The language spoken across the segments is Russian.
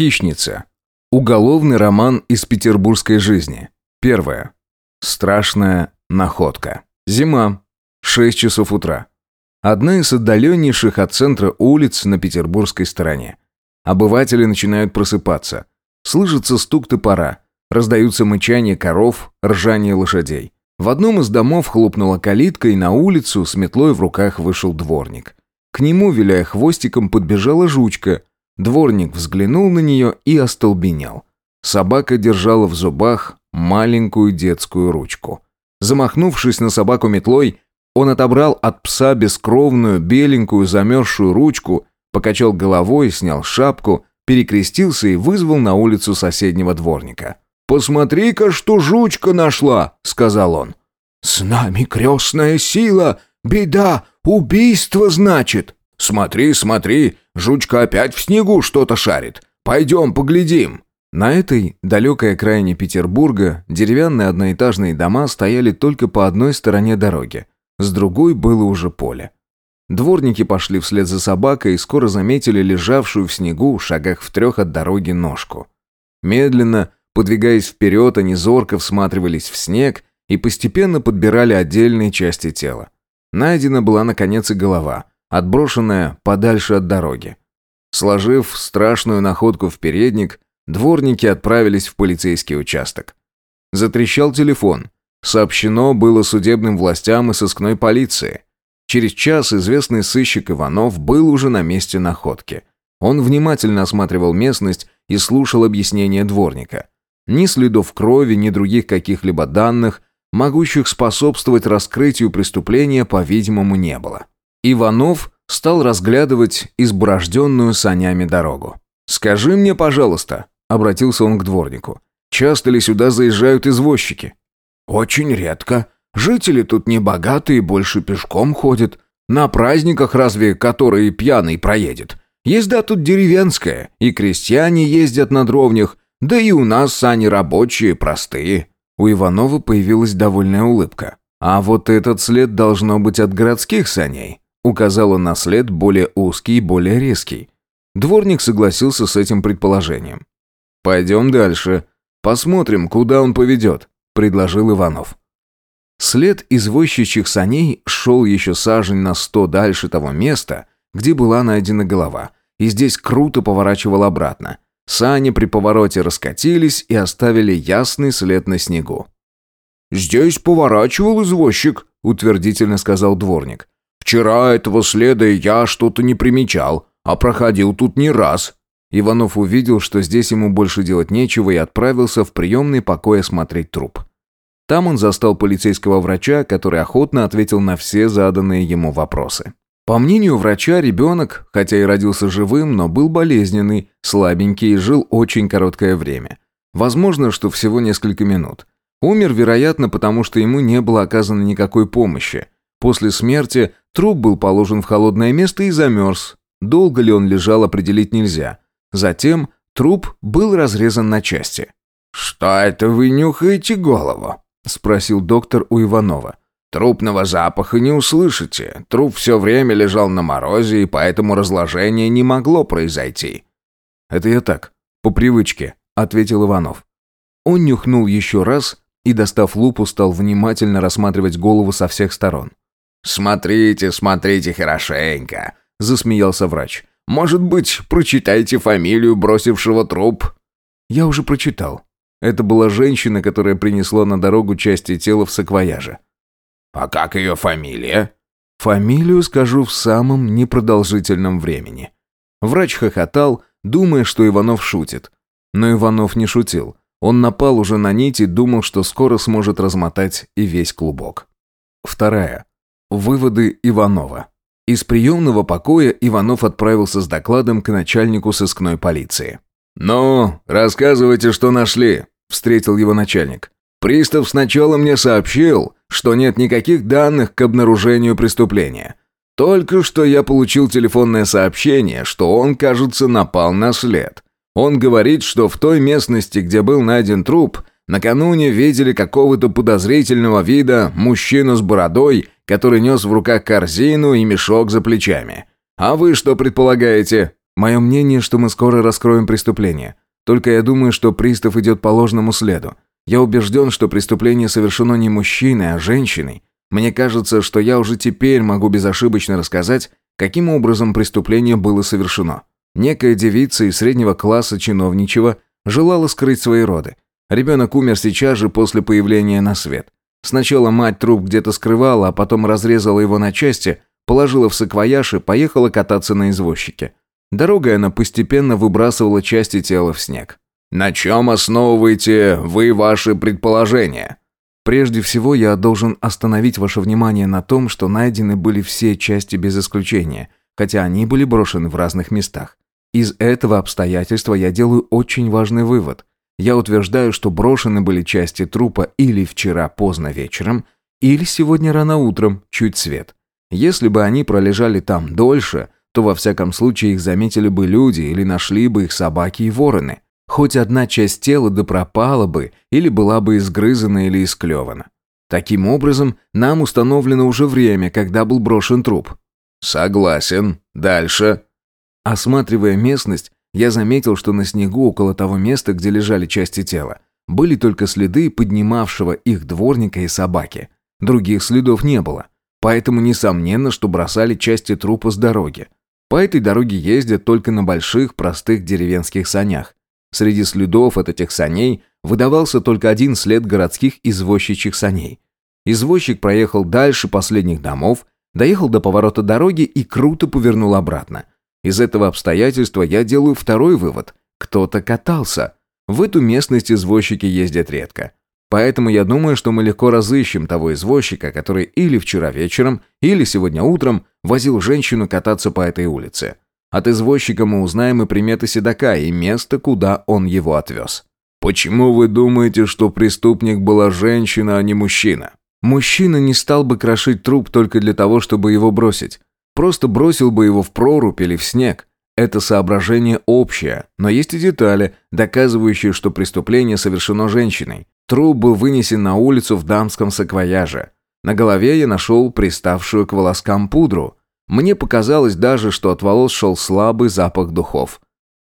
Хищница. Уголовный роман из петербургской жизни. Первое. Страшная находка. Зима. 6 часов утра. Одна из отдаленнейших от центра улиц на петербургской стороне. Обыватели начинают просыпаться. Слышится стук топора. Раздаются мычания коров, ржание лошадей. В одном из домов хлопнула калитка, и на улицу с метлой в руках вышел дворник. К нему, виляя хвостиком, подбежала жучка. Дворник взглянул на нее и остолбенел. Собака держала в зубах маленькую детскую ручку. Замахнувшись на собаку метлой, он отобрал от пса бескровную, беленькую, замерзшую ручку, покачал головой, снял шапку, перекрестился и вызвал на улицу соседнего дворника. «Посмотри-ка, что жучка нашла!» — сказал он. «С нами крестная сила! Беда! Убийство, значит!» «Смотри, смотри! Жучка опять в снегу что-то шарит! Пойдем поглядим!» На этой далекой окраине Петербурга деревянные одноэтажные дома стояли только по одной стороне дороги. С другой было уже поле. Дворники пошли вслед за собакой и скоро заметили лежавшую в снегу в шагах в трех от дороги ножку. Медленно, подвигаясь вперед, они зорко всматривались в снег и постепенно подбирали отдельные части тела. Найдена была, наконец, и голова, отброшенная подальше от дороги. Сложив страшную находку в передник, дворники отправились в полицейский участок. Затрещал телефон. Сообщено было судебным властям и сыскной полиции. Через час известный сыщик Иванов был уже на месте находки. Он внимательно осматривал местность и слушал объяснения дворника. Ни следов крови, ни других каких-либо данных, могущих способствовать раскрытию преступления, по-видимому, не было. Иванов стал разглядывать изборожденную санями дорогу. «Скажи мне, пожалуйста», — обратился он к дворнику, «часто ли сюда заезжают извозчики?» «Очень редко. Жители тут не богатые, больше пешком ходят. На праздниках разве который пьяный проедет? Езда тут деревенская, и крестьяне ездят на дровнях, да и у нас сани рабочие, простые». У Иванова появилась довольная улыбка. «А вот этот след должно быть от городских саней», указал он на след более узкий и более резкий. Дворник согласился с этим предположением. «Пойдем дальше. Посмотрим, куда он поведет» предложил Иванов. След извозчичьих саней шел еще сажень на сто дальше того места, где была найдена голова, и здесь круто поворачивал обратно. Сани при повороте раскатились и оставили ясный след на снегу. «Здесь поворачивал извозчик», — утвердительно сказал дворник. «Вчера этого следа я что-то не примечал, а проходил тут не раз». Иванов увидел, что здесь ему больше делать нечего и отправился в приемный покой осмотреть труп. Там он застал полицейского врача, который охотно ответил на все заданные ему вопросы. По мнению врача, ребенок, хотя и родился живым, но был болезненный, слабенький и жил очень короткое время. Возможно, что всего несколько минут. Умер, вероятно, потому что ему не было оказано никакой помощи. После смерти труп был положен в холодное место и замерз. Долго ли он лежал, определить нельзя. Затем труп был разрезан на части. «Что это вы нюхаете голову?» – спросил доктор у Иванова. «Трупного запаха не услышите. Труп все время лежал на морозе, и поэтому разложение не могло произойти». «Это я так, по привычке», – ответил Иванов. Он нюхнул еще раз и, достав лупу, стал внимательно рассматривать голову со всех сторон. «Смотрите, смотрите хорошенько», – засмеялся врач. Может быть, прочитайте фамилию бросившего труп?» «Я уже прочитал. Это была женщина, которая принесла на дорогу части тела в саквояже». «А как ее фамилия?» «Фамилию скажу в самом непродолжительном времени». Врач хохотал, думая, что Иванов шутит. Но Иванов не шутил. Он напал уже на нить и думал, что скоро сможет размотать и весь клубок. Вторая. Выводы Иванова. Из приемного покоя Иванов отправился с докладом к начальнику сыскной полиции. «Ну, рассказывайте, что нашли», – встретил его начальник. «Пристав сначала мне сообщил, что нет никаких данных к обнаружению преступления. Только что я получил телефонное сообщение, что он, кажется, напал на след. Он говорит, что в той местности, где был найден труп, накануне видели какого-то подозрительного вида мужчину с бородой который нес в руках корзину и мешок за плечами. А вы что предполагаете? Мое мнение, что мы скоро раскроем преступление. Только я думаю, что пристав идет по ложному следу. Я убежден, что преступление совершено не мужчиной, а женщиной. Мне кажется, что я уже теперь могу безошибочно рассказать, каким образом преступление было совершено. Некая девица из среднего класса чиновничего желала скрыть свои роды. Ребенок умер сейчас же после появления на свет. Сначала мать труп где-то скрывала, а потом разрезала его на части, положила в саквояж и поехала кататься на извозчике. Дорогой она постепенно выбрасывала части тела в снег. «На чем основываете вы ваши предположения?» Прежде всего, я должен остановить ваше внимание на том, что найдены были все части без исключения, хотя они были брошены в разных местах. Из этого обстоятельства я делаю очень важный вывод. Я утверждаю, что брошены были части трупа или вчера поздно вечером, или сегодня рано утром, чуть свет. Если бы они пролежали там дольше, то во всяком случае их заметили бы люди или нашли бы их собаки и вороны. Хоть одна часть тела да пропала бы, или была бы изгрызана или исклевана. Таким образом, нам установлено уже время, когда был брошен труп. Согласен. Дальше. Осматривая местность, я заметил, что на снегу около того места, где лежали части тела, были только следы поднимавшего их дворника и собаки. Других следов не было. Поэтому несомненно, что бросали части трупа с дороги. По этой дороге ездят только на больших, простых деревенских санях. Среди следов от этих саней выдавался только один след городских извозчичьих саней. Извозчик проехал дальше последних домов, доехал до поворота дороги и круто повернул обратно. Из этого обстоятельства я делаю второй вывод. Кто-то катался. В эту местность извозчики ездят редко. Поэтому я думаю, что мы легко разыщем того извозчика, который или вчера вечером, или сегодня утром возил женщину кататься по этой улице. От извозчика мы узнаем и приметы седока, и место, куда он его отвез. Почему вы думаете, что преступник была женщина, а не мужчина? Мужчина не стал бы крошить труп только для того, чтобы его бросить. Просто бросил бы его в прорубь или в снег. Это соображение общее, но есть и детали, доказывающие, что преступление совершено женщиной. Труп был вынесен на улицу в дамском саквояже. На голове я нашел приставшую к волоскам пудру. Мне показалось даже, что от волос шел слабый запах духов.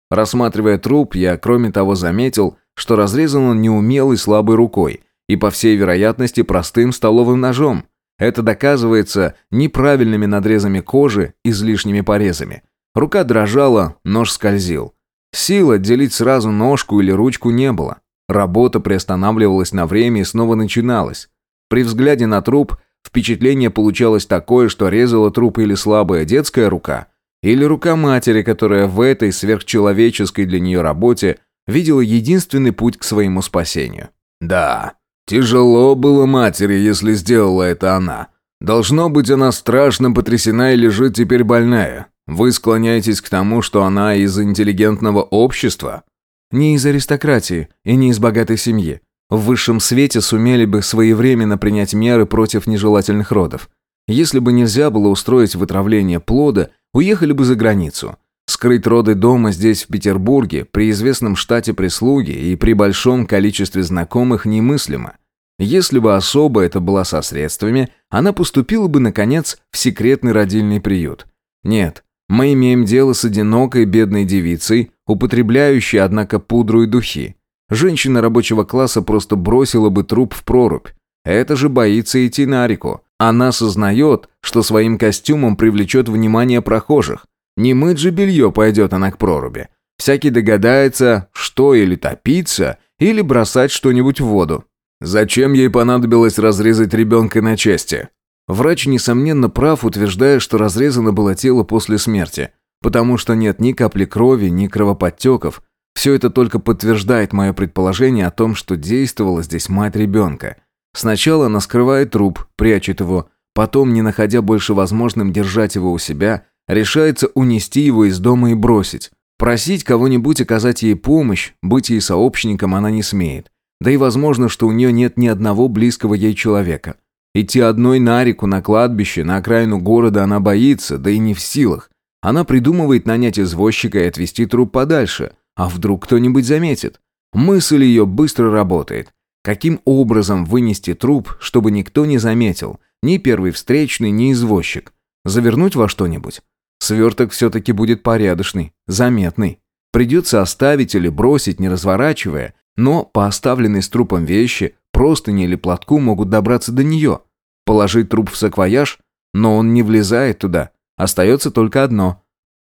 Рассматривая труп, я, кроме того, заметил, что разрезан он неумелой слабой рукой и, по всей вероятности, простым столовым ножом. Это доказывается неправильными надрезами кожи, излишними порезами. Рука дрожала, нож скользил. Сил отделить сразу ножку или ручку не было. Работа приостанавливалась на время и снова начиналась. При взгляде на труп Впечатление получалось такое, что резала труп или слабая детская рука, или рука матери, которая в этой сверхчеловеческой для нее работе видела единственный путь к своему спасению. Да, тяжело было матери, если сделала это она. Должно быть, она страшно потрясена и лежит теперь больная. Вы склоняетесь к тому, что она из интеллигентного общества? Не из аристократии и не из богатой семьи в высшем свете сумели бы своевременно принять меры против нежелательных родов. Если бы нельзя было устроить вытравление плода, уехали бы за границу. Скрыть роды дома здесь, в Петербурге, при известном штате прислуги и при большом количестве знакомых немыслимо. Если бы особо это была со средствами, она поступила бы, наконец, в секретный родильный приют. Нет, мы имеем дело с одинокой бедной девицей, употребляющей, однако, пудру и духи. Женщина рабочего класса просто бросила бы труп в прорубь. Это же боится идти на реку. Она сознает, что своим костюмом привлечет внимание прохожих. Не мыть же белье пойдет она к проруби. Всякий догадается, что или топиться, или бросать что-нибудь в воду. Зачем ей понадобилось разрезать ребенка на части? Врач, несомненно, прав, утверждая, что разрезано было тело после смерти, потому что нет ни капли крови, ни кровоподтеков, все это только подтверждает мое предположение о том, что действовала здесь мать ребенка. Сначала она скрывает труп, прячет его, потом, не находя больше возможным держать его у себя, решается унести его из дома и бросить. Просить кого-нибудь оказать ей помощь, быть ей сообщником она не смеет. Да и возможно, что у нее нет ни одного близкого ей человека. Идти одной на реку, на кладбище, на окраину города она боится, да и не в силах. Она придумывает нанять извозчика и отвезти труп подальше. А вдруг кто-нибудь заметит? Мысль ее быстро работает. Каким образом вынести труп, чтобы никто не заметил? Ни первый встречный, ни извозчик. Завернуть во что-нибудь? Сверток все-таки будет порядочный, заметный. Придется оставить или бросить, не разворачивая, но по оставленной с трупом вещи, простыни или платку могут добраться до нее. Положить труп в саквояж, но он не влезает туда. Остается только одно.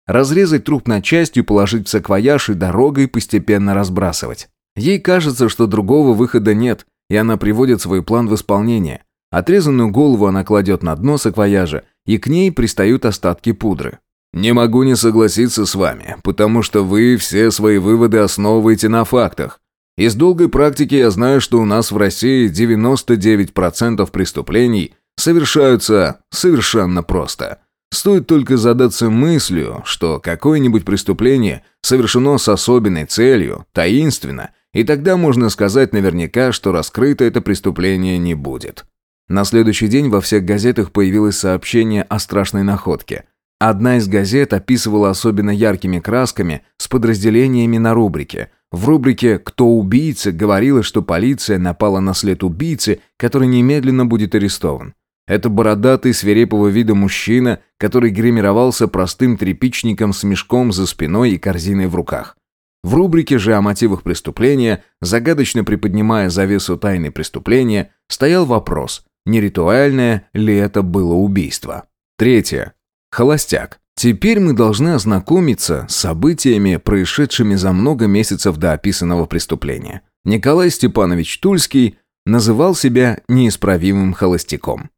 Разрезать труп на части, положить в саквояж и дорогой постепенно разбрасывать. Ей кажется, что другого выхода нет, и она приводит свой план в исполнение. Отрезанную голову она кладет на дно саквояжа, и к ней пристают остатки пудры. «Не могу не согласиться с вами, потому что вы все свои выводы основываете на фактах. Из долгой практики я знаю, что у нас в России 99% преступлений совершаются совершенно просто. Стоит только задаться мыслью, что какое-нибудь преступление совершено с особенной целью, таинственно, и тогда можно сказать наверняка, что раскрыто это преступление не будет. На следующий день во всех газетах появилось сообщение о страшной находке. Одна из газет описывала особенно яркими красками с подразделениями на рубрике. В рубрике «Кто убийца» говорилось, что полиция напала на след убийцы, который немедленно будет арестован. Это бородатый свирепого вида мужчина, который гримировался простым тряпичником с мешком за спиной и корзиной в руках. В рубрике же о мотивах преступления, загадочно приподнимая завесу тайны преступления, стоял вопрос, не ритуальное ли это было убийство. Третье. Холостяк. Теперь мы должны ознакомиться с событиями, происшедшими за много месяцев до описанного преступления. Николай Степанович Тульский называл себя неисправимым холостяком.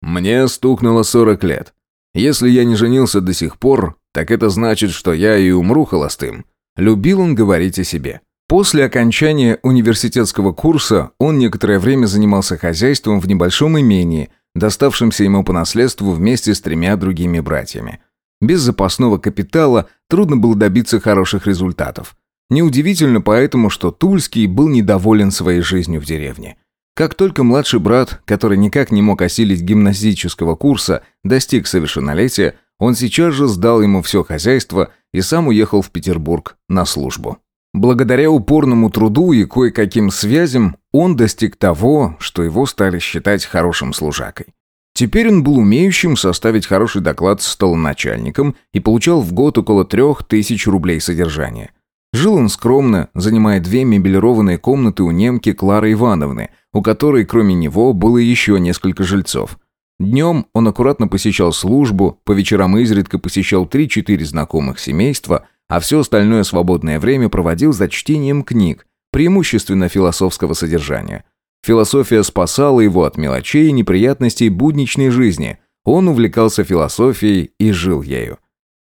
«Мне стукнуло 40 лет. Если я не женился до сих пор, так это значит, что я и умру холостым». Любил он говорить о себе. После окончания университетского курса он некоторое время занимался хозяйством в небольшом имении, доставшемся ему по наследству вместе с тремя другими братьями. Без запасного капитала трудно было добиться хороших результатов. Неудивительно поэтому, что Тульский был недоволен своей жизнью в деревне. Как только младший брат, который никак не мог осилить гимназического курса, достиг совершеннолетия, он сейчас же сдал ему все хозяйство и сам уехал в Петербург на службу. Благодаря упорному труду и кое-каким связям он достиг того, что его стали считать хорошим служакой. Теперь он был умеющим составить хороший доклад столоначальником и получал в год около трех тысяч рублей содержания. Жил он скромно, занимая две мебелированные комнаты у немки Клары Ивановны, у которой кроме него было еще несколько жильцов. Днем он аккуратно посещал службу, по вечерам изредка посещал три-четыре знакомых семейства, а все остальное свободное время проводил за чтением книг, преимущественно философского содержания. Философия спасала его от мелочей и неприятностей будничной жизни. Он увлекался философией и жил ею.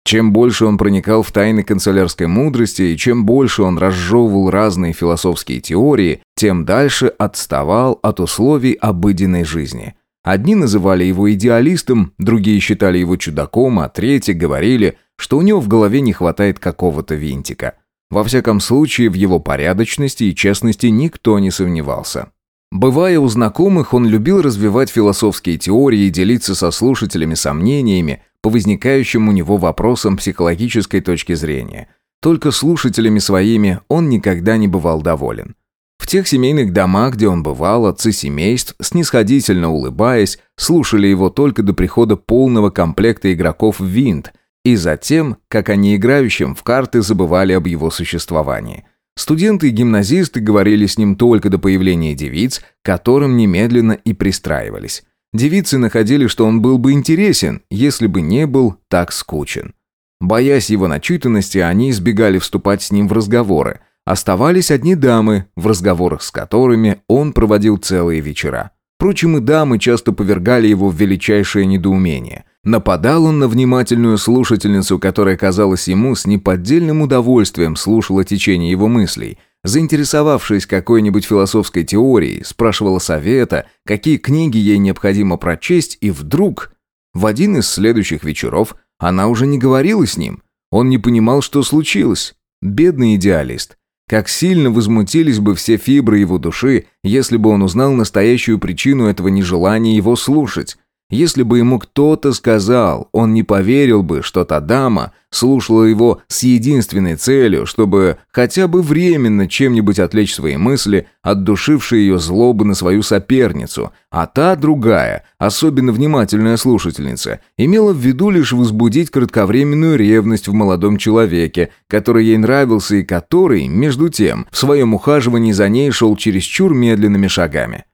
Чем больше он проникал в тайны канцелярской мудрости и чем больше он разжевывал разные философские теории, тем дальше отставал от условий обыденной жизни. Одни называли его идеалистом, другие считали его чудаком, а третьи говорили, что у него в голове не хватает какого-то винтика. Во всяком случае, в его порядочности и честности никто не сомневался. Бывая у знакомых, он любил развивать философские теории и делиться со слушателями сомнениями по возникающим у него вопросам психологической точки зрения. Только слушателями своими он никогда не бывал доволен. В тех семейных домах, где он бывал, отцы семейств, снисходительно улыбаясь, слушали его только до прихода полного комплекта игроков в винт, и затем, как они играющим в карты забывали об его существовании. Студенты и гимназисты говорили с ним только до появления девиц, которым немедленно и пристраивались. Девицы находили, что он был бы интересен, если бы не был так скучен. Боясь его начитанности, они избегали вступать с ним в разговоры. Оставались одни дамы, в разговорах с которыми он проводил целые вечера. Впрочем, и дамы часто повергали его в величайшее недоумение. Нападал он на внимательную слушательницу, которая, казалось ему, с неподдельным удовольствием слушала течение его мыслей. Заинтересовавшись какой-нибудь философской теорией, спрашивала совета, какие книги ей необходимо прочесть, и вдруг, в один из следующих вечеров, она уже не говорила с ним. Он не понимал, что случилось. Бедный идеалист. Как сильно возмутились бы все фибры его души, если бы он узнал настоящую причину этого нежелания его слушать. Если бы ему кто-то сказал, он не поверил бы, что та дама слушала его с единственной целью, чтобы хотя бы временно чем-нибудь отвлечь свои мысли, отдушившие ее злобы на свою соперницу, а та другая, особенно внимательная слушательница, имела в виду лишь возбудить кратковременную ревность в молодом человеке, который ей нравился и который, между тем, в своем ухаживании за ней шел чересчур медленными шагами.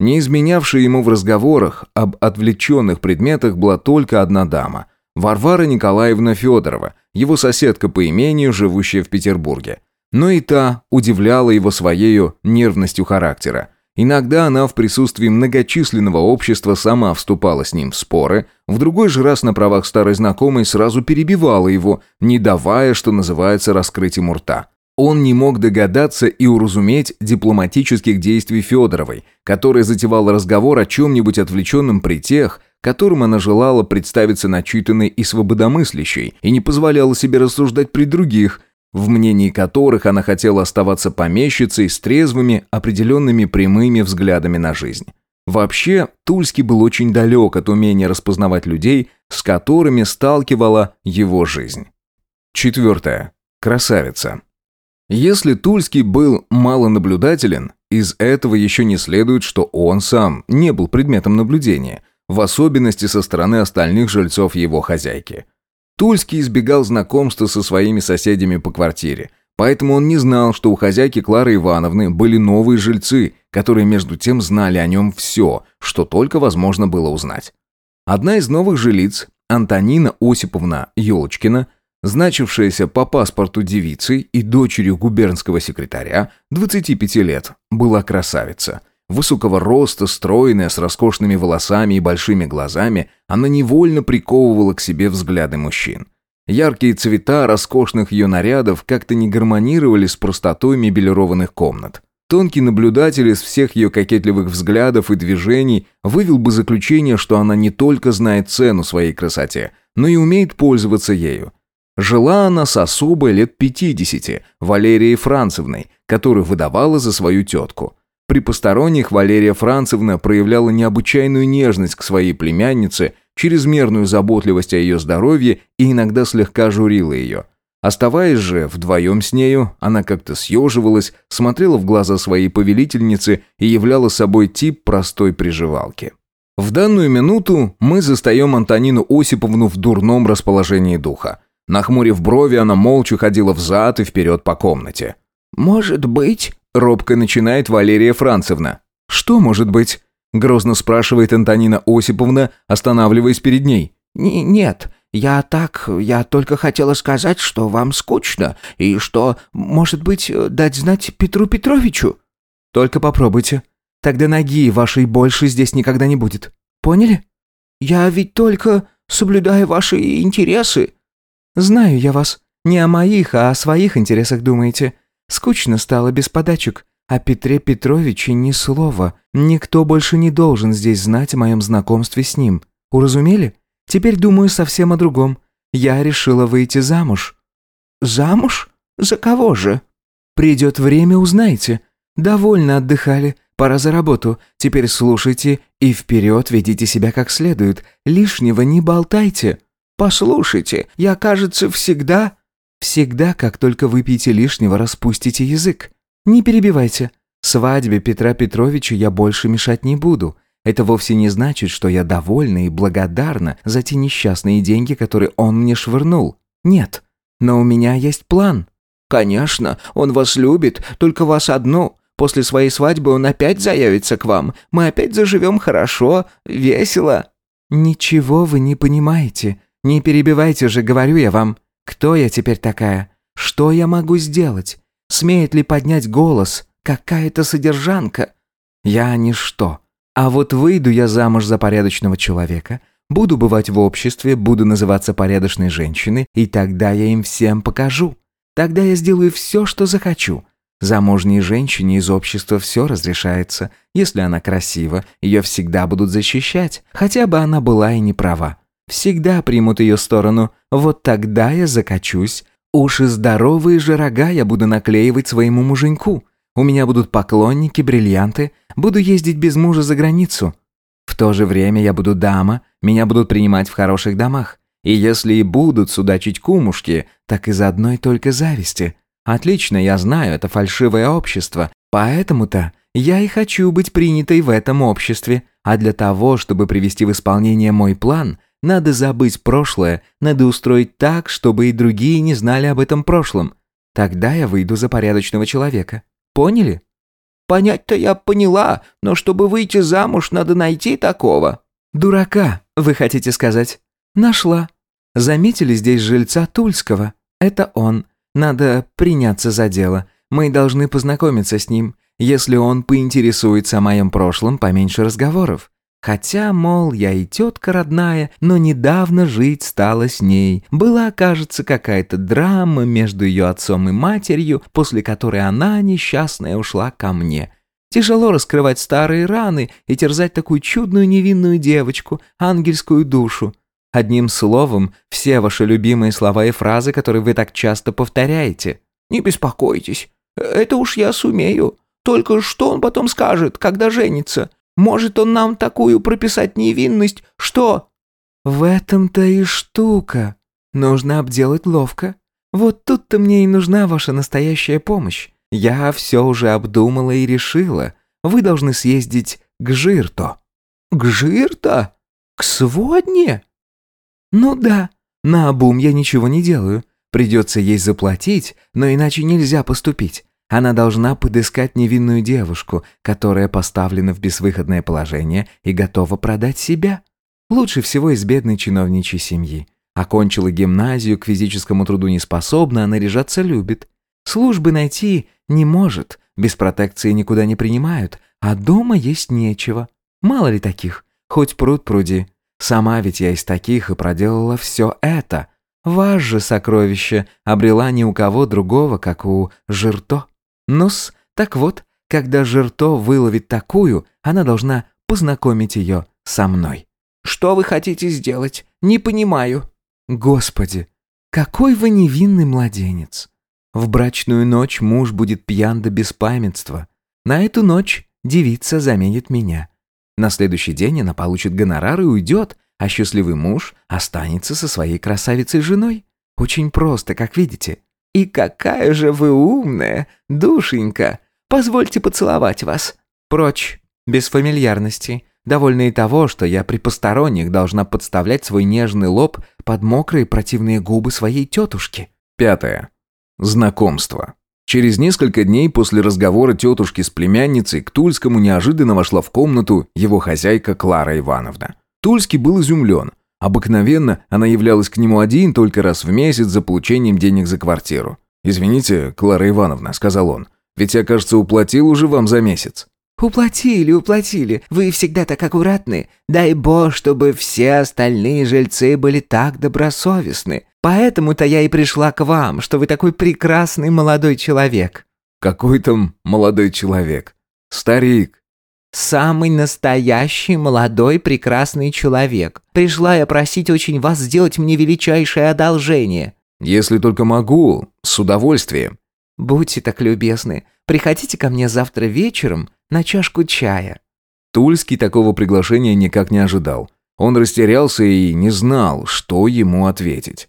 Не изменявшей ему в разговорах об отвлеченных предметах была только одна дама – Варвара Николаевна Федорова, его соседка по имению, живущая в Петербурге. Но и та удивляла его своей нервностью характера. Иногда она в присутствии многочисленного общества сама вступала с ним в споры, в другой же раз на правах старой знакомой сразу перебивала его, не давая, что называется, раскрыть ему рта. Он не мог догадаться и уразуметь дипломатических действий Федоровой, которая затевала разговор о чем-нибудь отвлеченном при тех, которым она желала представиться начитанной и свободомыслящей, и не позволяла себе рассуждать при других, в мнении которых она хотела оставаться помещицей с трезвыми, определенными прямыми взглядами на жизнь. Вообще, Тульский был очень далек от умения распознавать людей, с которыми сталкивала его жизнь. Четвертое. Красавица. Если Тульский был малонаблюдателен, из этого еще не следует, что он сам не был предметом наблюдения, в особенности со стороны остальных жильцов его хозяйки. Тульский избегал знакомства со своими соседями по квартире, поэтому он не знал, что у хозяйки Клары Ивановны были новые жильцы, которые между тем знали о нем все, что только возможно было узнать. Одна из новых жилиц, Антонина Осиповна Елочкина, значившаяся по паспорту девицей и дочерью губернского секретаря, 25 лет, была красавица. Высокого роста, стройная, с роскошными волосами и большими глазами, она невольно приковывала к себе взгляды мужчин. Яркие цвета роскошных ее нарядов как-то не гармонировали с простотой мебелированных комнат. Тонкий наблюдатель из всех ее кокетливых взглядов и движений вывел бы заключение, что она не только знает цену своей красоте, но и умеет пользоваться ею. Жила она с особой лет 50, Валерией Францевной, которую выдавала за свою тетку. При посторонних Валерия Францевна проявляла необычайную нежность к своей племяннице, чрезмерную заботливость о ее здоровье и иногда слегка журила ее. Оставаясь же вдвоем с нею, она как-то съеживалась, смотрела в глаза своей повелительницы и являла собой тип простой приживалки. В данную минуту мы застаем Антонину Осиповну в дурном расположении духа. Нахмурив брови, она молча ходила взад и вперед по комнате. «Может быть...» — робко начинает Валерия Францевна. «Что может быть?» — грозно спрашивает Антонина Осиповна, останавливаясь перед ней. «Нет, я так... Я только хотела сказать, что вам скучно, и что, может быть, дать знать Петру Петровичу?» «Только попробуйте. Тогда ноги вашей больше здесь никогда не будет. Поняли?» «Я ведь только соблюдаю ваши интересы», Знаю я вас. Не о моих, а о своих интересах думаете. Скучно стало без подачек. О Петре Петровиче ни слова. Никто больше не должен здесь знать о моем знакомстве с ним. Уразумели? Теперь думаю совсем о другом. Я решила выйти замуж». «Замуж? За кого же?» «Придет время, узнаете. Довольно отдыхали. Пора за работу. Теперь слушайте и вперед ведите себя как следует. Лишнего не болтайте». «Послушайте, я, кажется, всегда...» «Всегда, как только выпьете лишнего, распустите язык. Не перебивайте. Свадьбе Петра Петровича я больше мешать не буду. Это вовсе не значит, что я довольна и благодарна за те несчастные деньги, которые он мне швырнул. Нет. Но у меня есть план». «Конечно, он вас любит, только вас одну. После своей свадьбы он опять заявится к вам. Мы опять заживем хорошо, весело». «Ничего вы не понимаете. Не перебивайте же, говорю я вам. Кто я теперь такая? Что я могу сделать? Смеет ли поднять голос какая-то содержанка? Я ничто. А вот выйду я замуж за порядочного человека, буду бывать в обществе, буду называться порядочной женщиной, и тогда я им всем покажу. Тогда я сделаю все, что захочу. Замужней женщине из общества все разрешается. Если она красива, ее всегда будут защищать, хотя бы она была и не права всегда примут ее сторону. Вот тогда я закачусь. Уши здоровые же рога я буду наклеивать своему муженьку. У меня будут поклонники, бриллианты. Буду ездить без мужа за границу. В то же время я буду дама, меня будут принимать в хороших домах. И если и будут судачить кумушки, так из одной только зависти. Отлично, я знаю, это фальшивое общество, поэтому-то я и хочу быть принятой в этом обществе. А для того, чтобы привести в исполнение мой план, надо забыть прошлое, надо устроить так, чтобы и другие не знали об этом прошлом. Тогда я выйду за порядочного человека. Поняли? Понять-то я поняла, но чтобы выйти замуж, надо найти такого. Дурака, вы хотите сказать? Нашла. Заметили здесь жильца Тульского? Это он. Надо приняться за дело. Мы должны познакомиться с ним. Если он поинтересуется о моем прошлом, поменьше разговоров. Хотя, мол, я и тетка родная, но недавно жить стала с ней. Была, кажется, какая-то драма между ее отцом и матерью, после которой она, несчастная, ушла ко мне. Тяжело раскрывать старые раны и терзать такую чудную невинную девочку, ангельскую душу. Одним словом, все ваши любимые слова и фразы, которые вы так часто повторяете. Не беспокойтесь, это уж я сумею. Только что он потом скажет, когда женится? Может, он нам такую прописать невинность, что...» «В этом-то и штука. Нужно обделать ловко. Вот тут-то мне и нужна ваша настоящая помощь. Я все уже обдумала и решила. Вы должны съездить к Жирто». «К Жирто? К сводне?» «Ну да. На обум я ничего не делаю. Придется ей заплатить, но иначе нельзя поступить. Она должна подыскать невинную девушку, которая поставлена в безвыходное положение и готова продать себя. Лучше всего из бедной чиновничьей семьи. Окончила гимназию, к физическому труду не способна, а наряжаться любит. Службы найти не может, без протекции никуда не принимают, а дома есть нечего. Мало ли таких, хоть пруд пруди. Сама ведь я из таких и проделала все это. Ваш же сокровище обрела не у кого другого, как у Жирто. Нус, так вот, когда Жерто выловит такую, она должна познакомить ее со мной. Что вы хотите сделать? Не понимаю. Господи, какой вы невинный младенец. В брачную ночь муж будет пьян до беспамятства. На эту ночь девица заменит меня. На следующий день она получит гонорар и уйдет, а счастливый муж останется со своей красавицей женой. Очень просто, как видите. «И какая же вы умная, душенька! Позвольте поцеловать вас!» «Прочь, без фамильярности, довольна и того, что я при посторонних должна подставлять свой нежный лоб под мокрые противные губы своей тетушки». Пятое. Знакомство. Через несколько дней после разговора тетушки с племянницей к Тульскому неожиданно вошла в комнату его хозяйка Клара Ивановна. Тульский был изумлен. Обыкновенно она являлась к нему один только раз в месяц за получением денег за квартиру. «Извините, Клара Ивановна», — сказал он, — «ведь я, кажется, уплатил уже вам за месяц». «Уплатили, уплатили. Вы всегда так аккуратны. Дай бог, чтобы все остальные жильцы были так добросовестны. Поэтому-то я и пришла к вам, что вы такой прекрасный молодой человек». «Какой там молодой человек? Старик. Самый настоящий молодой прекрасный человек. Пришла я просить очень вас сделать мне величайшее одолжение». «Если только могу, с удовольствием». «Будьте так любезны, приходите ко мне завтра вечером на чашку чая». Тульский такого приглашения никак не ожидал. Он растерялся и не знал, что ему ответить.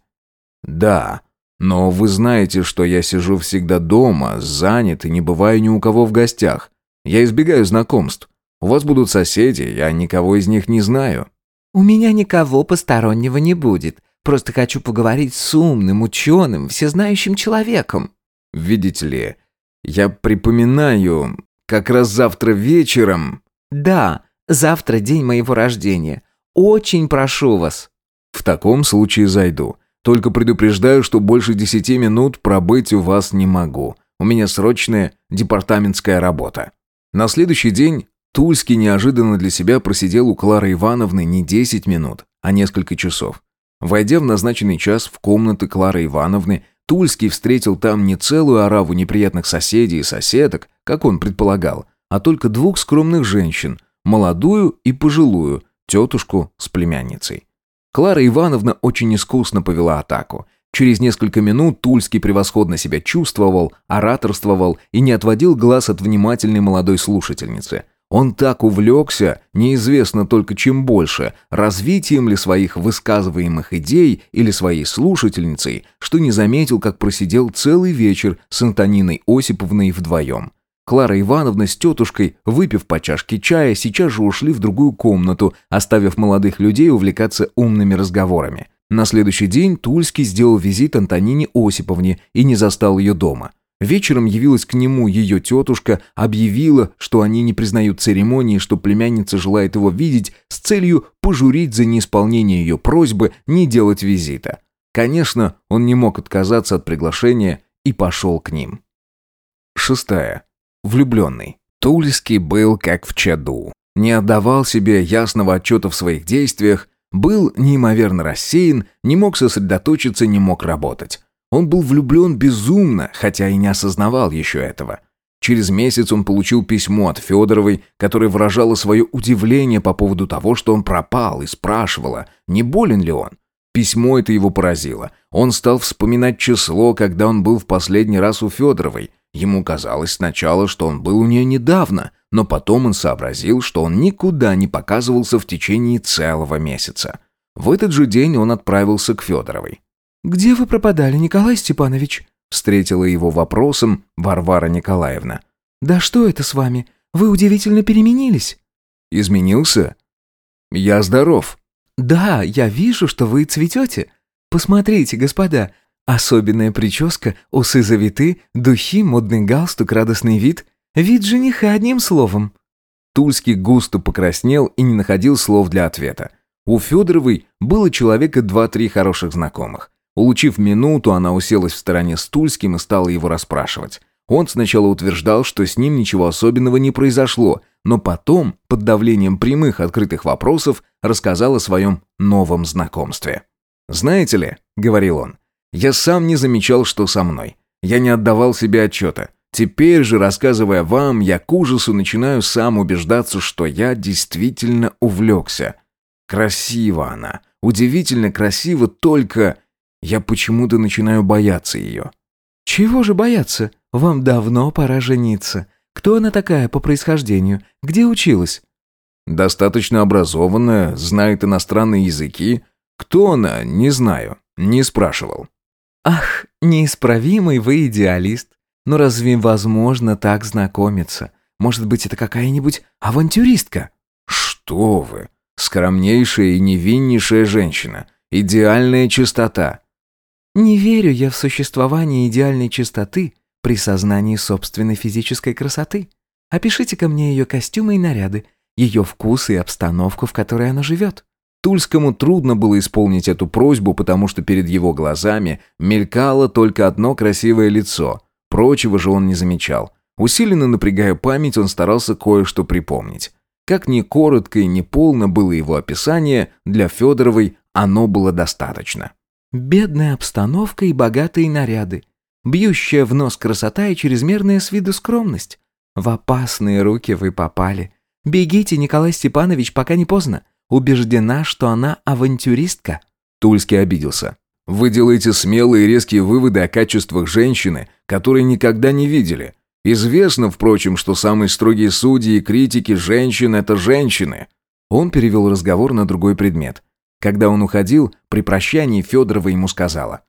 «Да, но вы знаете, что я сижу всегда дома, занят и не бываю ни у кого в гостях. Я избегаю знакомств. У вас будут соседи, я никого из них не знаю». «У меня никого постороннего не будет. Просто хочу поговорить с умным, ученым, всезнающим человеком». «Видите ли, я припоминаю, как раз завтра вечером...» «Да, завтра день моего рождения. Очень прошу вас». «В таком случае зайду. Только предупреждаю, что больше десяти минут пробыть у вас не могу. У меня срочная департаментская работа». На следующий день Тульский неожиданно для себя просидел у Клары Ивановны не 10 минут, а несколько часов. Войдя в назначенный час в комнаты Клары Ивановны, Тульский встретил там не целую ораву неприятных соседей и соседок, как он предполагал, а только двух скромных женщин, молодую и пожилую, тетушку с племянницей. Клара Ивановна очень искусно повела атаку. Через несколько минут Тульский превосходно себя чувствовал, ораторствовал и не отводил глаз от внимательной молодой слушательницы – Он так увлекся, неизвестно только чем больше, развитием ли своих высказываемых идей или своей слушательницей, что не заметил, как просидел целый вечер с Антониной Осиповной вдвоем. Клара Ивановна с тетушкой, выпив по чашке чая, сейчас же ушли в другую комнату, оставив молодых людей увлекаться умными разговорами. На следующий день Тульский сделал визит Антонине Осиповне и не застал ее дома. Вечером явилась к нему ее тетушка, объявила, что они не признают церемонии, что племянница желает его видеть с целью пожурить за неисполнение ее просьбы не делать визита. Конечно, он не мог отказаться от приглашения и пошел к ним. Шестая. Влюбленный. Тульский был как в чаду. Не отдавал себе ясного отчета в своих действиях, был неимоверно рассеян, не мог сосредоточиться, не мог работать. Он был влюблен безумно, хотя и не осознавал еще этого. Через месяц он получил письмо от Федоровой, которое выражало свое удивление по поводу того, что он пропал, и спрашивала, не болен ли он. Письмо это его поразило. Он стал вспоминать число, когда он был в последний раз у Федоровой. Ему казалось сначала, что он был у нее недавно, но потом он сообразил, что он никуда не показывался в течение целого месяца. В этот же день он отправился к Федоровой. «Где вы пропадали, Николай Степанович?» Встретила его вопросом Варвара Николаевна. «Да что это с вами? Вы удивительно переменились». «Изменился? Я здоров». «Да, я вижу, что вы цветете. Посмотрите, господа, особенная прическа, усы завиты, духи, модный галстук, радостный вид. Вид жениха одним словом». Тульский густо покраснел и не находил слов для ответа. У Федоровой было человека два-три хороших знакомых. Улучив минуту, она уселась в стороне с Тульским и стала его расспрашивать. Он сначала утверждал, что с ним ничего особенного не произошло, но потом, под давлением прямых открытых вопросов, рассказал о своем новом знакомстве. «Знаете ли», — говорил он, — «я сам не замечал, что со мной. Я не отдавал себе отчета. Теперь же, рассказывая вам, я к ужасу начинаю сам убеждаться, что я действительно увлекся. Красива она, удивительно красиво, только я почему-то начинаю бояться ее. «Чего же бояться? Вам давно пора жениться. Кто она такая по происхождению? Где училась?» «Достаточно образованная, знает иностранные языки. Кто она, не знаю, не спрашивал». «Ах, неисправимый вы идеалист. Но разве возможно так знакомиться? Может быть, это какая-нибудь авантюристка?» «Что вы! Скромнейшая и невиннейшая женщина. Идеальная чистота. Не верю я в существование идеальной чистоты при сознании собственной физической красоты. Опишите ко мне ее костюмы и наряды, ее вкус и обстановку, в которой она живет». Тульскому трудно было исполнить эту просьбу, потому что перед его глазами мелькало только одно красивое лицо. Прочего же он не замечал. Усиленно напрягая память, он старался кое-что припомнить. Как ни коротко и ни полно было его описание, для Федоровой оно было достаточно. Бедная обстановка и богатые наряды. Бьющая в нос красота и чрезмерная с виду скромность. В опасные руки вы попали. Бегите, Николай Степанович, пока не поздно. Убеждена, что она авантюристка. Тульский обиделся. Вы делаете смелые и резкие выводы о качествах женщины, которые никогда не видели. Известно, впрочем, что самые строгие судьи и критики женщин – это женщины. Он перевел разговор на другой предмет – когда он уходил, при прощании Федорова ему сказала.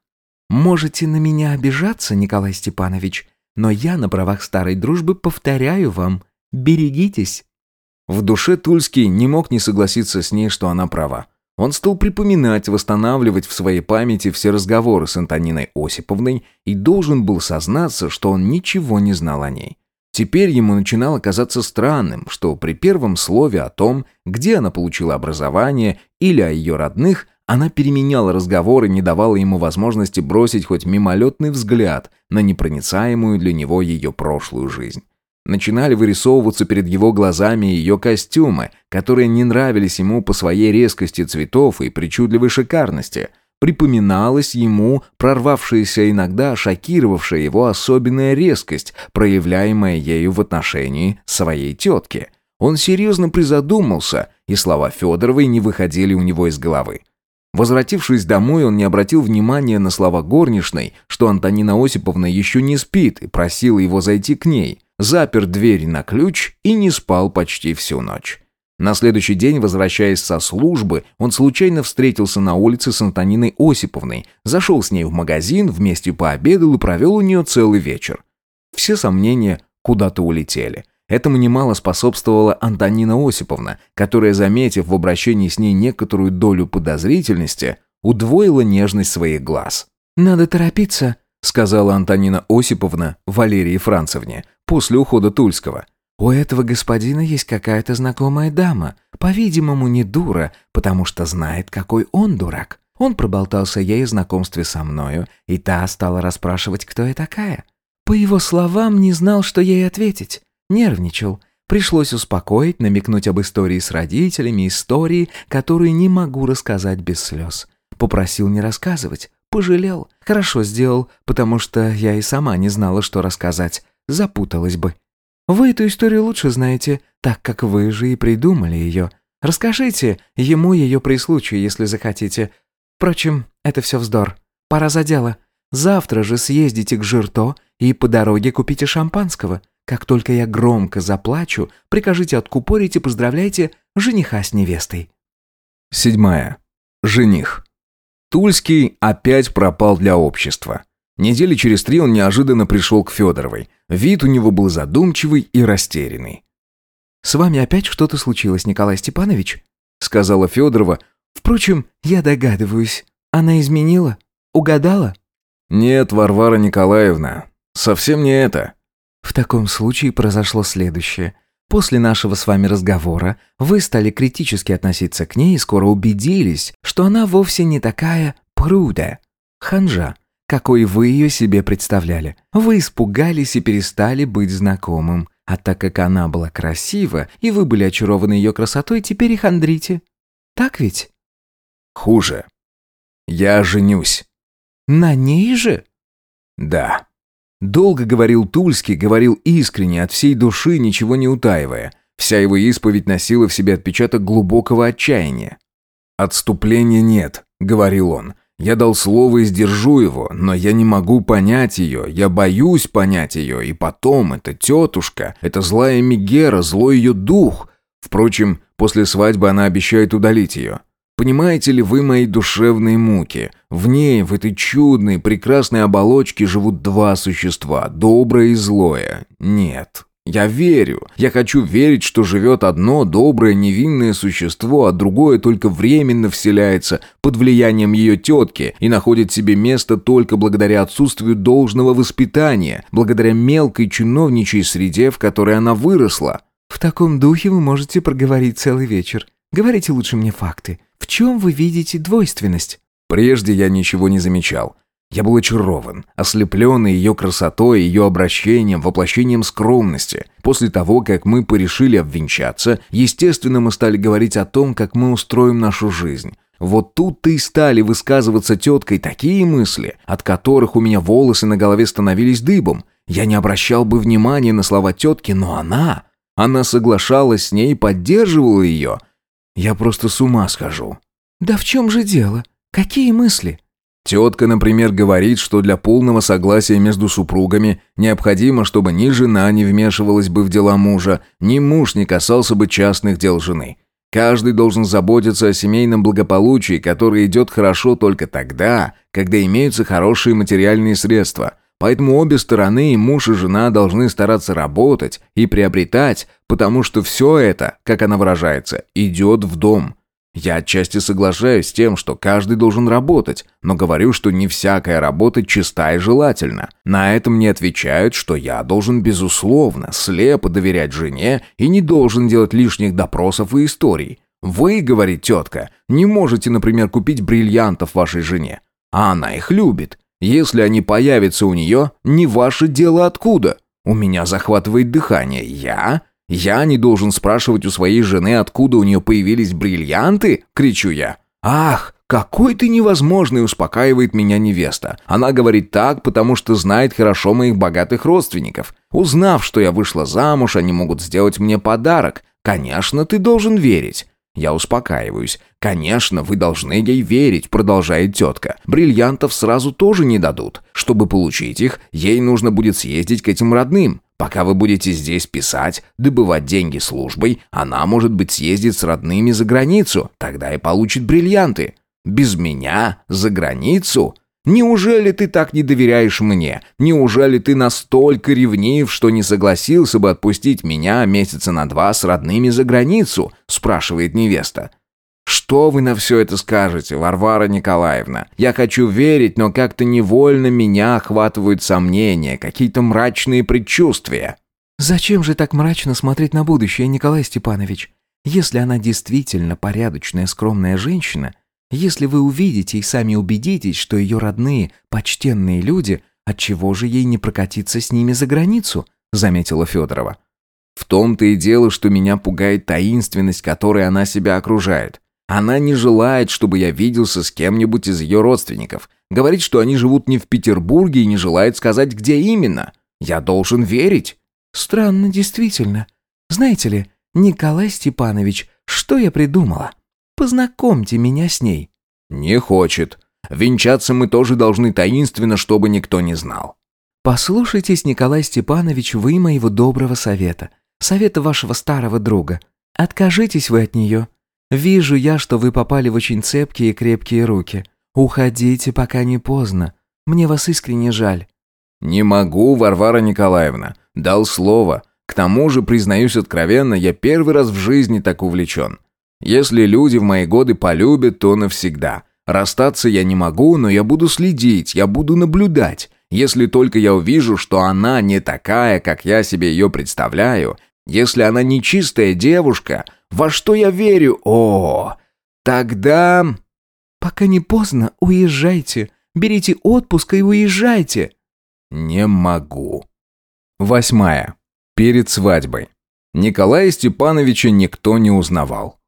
«Можете на меня обижаться, Николай Степанович, но я на правах старой дружбы повторяю вам, берегитесь». В душе Тульский не мог не согласиться с ней, что она права. Он стал припоминать, восстанавливать в своей памяти все разговоры с Антониной Осиповной и должен был сознаться, что он ничего не знал о ней. Теперь ему начинало казаться странным, что при первом слове о том, где она получила образование или о ее родных, она переменяла разговор и не давала ему возможности бросить хоть мимолетный взгляд на непроницаемую для него ее прошлую жизнь. Начинали вырисовываться перед его глазами ее костюмы, которые не нравились ему по своей резкости цветов и причудливой шикарности – Припоминалась ему прорвавшаяся иногда шокировавшая его особенная резкость, проявляемая ею в отношении своей тетки. Он серьезно призадумался, и слова Федоровой не выходили у него из головы. Возвратившись домой, он не обратил внимания на слова горничной, что Антонина Осиповна еще не спит и просила его зайти к ней. запер дверь на ключ и не спал почти всю ночь. На следующий день, возвращаясь со службы, он случайно встретился на улице с Антониной Осиповной, зашел с ней в магазин, вместе пообедал и провел у нее целый вечер. Все сомнения куда-то улетели. Этому немало способствовала Антонина Осиповна, которая, заметив в обращении с ней некоторую долю подозрительности, удвоила нежность своих глаз. «Надо торопиться», — сказала Антонина Осиповна Валерии Францевне после ухода Тульского. «У этого господина есть какая-то знакомая дама, по-видимому, не дура, потому что знает, какой он дурак. Он проболтался ей о знакомстве со мною, и та стала расспрашивать, кто я такая. По его словам, не знал, что ей ответить. Нервничал. Пришлось успокоить, намекнуть об истории с родителями, истории, которые не могу рассказать без слез. Попросил не рассказывать. Пожалел. Хорошо сделал, потому что я и сама не знала, что рассказать. Запуталась бы. Вы эту историю лучше знаете, так как вы же и придумали ее. Расскажите ему ее при случае, если захотите. Впрочем, это все вздор. Пора за дело. Завтра же съездите к Жирто и по дороге купите шампанского. Как только я громко заплачу, прикажите откупорить и поздравляйте жениха с невестой. Седьмая. Жених. Тульский опять пропал для общества. Недели через три он неожиданно пришел к Федоровой. Вид у него был задумчивый и растерянный. «С вами опять что-то случилось, Николай Степанович?» сказала Федорова. «Впрочем, я догадываюсь. Она изменила? Угадала?» «Нет, Варвара Николаевна, совсем не это». «В таком случае произошло следующее. После нашего с вами разговора вы стали критически относиться к ней и скоро убедились, что она вовсе не такая пруда, ханжа, какой вы ее себе представляли. Вы испугались и перестали быть знакомым. А так как она была красива, и вы были очарованы ее красотой, теперь и хандрите. Так ведь? Хуже. Я женюсь. На ней же? Да. Долго говорил Тульский, говорил искренне, от всей души, ничего не утаивая. Вся его исповедь носила в себе отпечаток глубокого отчаяния. «Отступления нет», — говорил он. «Я дал слово и сдержу его, но я не могу понять ее, я боюсь понять ее, и потом, эта тетушка, эта злая Мегера, злой ее дух. Впрочем, после свадьбы она обещает удалить ее. Понимаете ли вы мои душевные муки? В ней, в этой чудной, прекрасной оболочке живут два существа, доброе и злое. Нет, я верю. Я хочу верить, что живет одно доброе невинное существо, а другое только временно вселяется под влиянием ее тетки и находит себе место только благодаря отсутствию должного воспитания, благодаря мелкой чиновничьей среде, в которой она выросла. В таком духе вы можете проговорить целый вечер. Говорите лучше мне факты. В чем вы видите двойственность?» Прежде я ничего не замечал. Я был очарован, ослеплен ее красотой, ее обращением, воплощением скромности. После того, как мы порешили обвенчаться, естественно, мы стали говорить о том, как мы устроим нашу жизнь. Вот тут-то и стали высказываться теткой такие мысли, от которых у меня волосы на голове становились дыбом. Я не обращал бы внимания на слова тетки, но она... Она соглашалась с ней и поддерживала ее – я просто с ума схожу». «Да в чем же дело? Какие мысли?» Тетка, например, говорит, что для полного согласия между супругами необходимо, чтобы ни жена не вмешивалась бы в дела мужа, ни муж не касался бы частных дел жены. Каждый должен заботиться о семейном благополучии, которое идет хорошо только тогда, когда имеются хорошие материальные средства. Поэтому обе стороны, и муж и жена, должны стараться работать и приобретать, потому что все это, как она выражается, идет в дом. Я отчасти соглашаюсь с тем, что каждый должен работать, но говорю, что не всякая работа чиста и желательна. На это мне отвечают, что я должен, безусловно, слепо доверять жене и не должен делать лишних допросов и историй. Вы, говорит тетка, не можете, например, купить бриллиантов вашей жене, а она их любит. Если они появятся у нее, не ваше дело откуда. У меня захватывает дыхание. Я? Я не должен спрашивать у своей жены, откуда у нее появились бриллианты? Кричу я. Ах, какой ты невозможный, успокаивает меня невеста. Она говорит так, потому что знает хорошо моих богатых родственников. Узнав, что я вышла замуж, они могут сделать мне подарок. Конечно, ты должен верить. Я успокаиваюсь. «Конечно, вы должны ей верить», — продолжает тетка. «Бриллиантов сразу тоже не дадут. Чтобы получить их, ей нужно будет съездить к этим родным. Пока вы будете здесь писать, добывать деньги службой, она, может быть, съездит с родными за границу, тогда и получит бриллианты. Без меня за границу? Неужели ты так не доверяешь мне? Неужели ты настолько ревнив, что не согласился бы отпустить меня месяца на два с родными за границу?» спрашивает невеста. «Что вы на все это скажете, Варвара Николаевна? Я хочу верить, но как-то невольно меня охватывают сомнения, какие-то мрачные предчувствия». «Зачем же так мрачно смотреть на будущее, Николай Степанович? Если она действительно порядочная, скромная женщина, если вы увидите и сами убедитесь, что ее родные, почтенные люди, отчего же ей не прокатиться с ними за границу?» заметила Федорова. «В том-то и дело, что меня пугает таинственность, которой она себя окружает. Она не желает, чтобы я виделся с кем-нибудь из ее родственников. Говорит, что они живут не в Петербурге и не желает сказать, где именно. Я должен верить. Странно, действительно. Знаете ли, Николай Степанович, что я придумала? Познакомьте меня с ней. Не хочет. Венчаться мы тоже должны таинственно, чтобы никто не знал. Послушайтесь, Николай Степанович, вы моего доброго совета. Совета вашего старого друга. Откажитесь вы от нее. Вижу я, что вы попали в очень цепкие и крепкие руки. Уходите, пока не поздно. Мне вас искренне жаль». «Не могу, Варвара Николаевна. Дал слово. К тому же, признаюсь откровенно, я первый раз в жизни так увлечен. Если люди в мои годы полюбят, то навсегда. Расстаться я не могу, но я буду следить, я буду наблюдать. Если только я увижу, что она не такая, как я себе ее представляю, если она не чистая девушка, во что я верю? О, тогда... Пока не поздно, уезжайте. Берите отпуск и уезжайте. Не могу. Восьмая. Перед свадьбой. Николая Степановича никто не узнавал.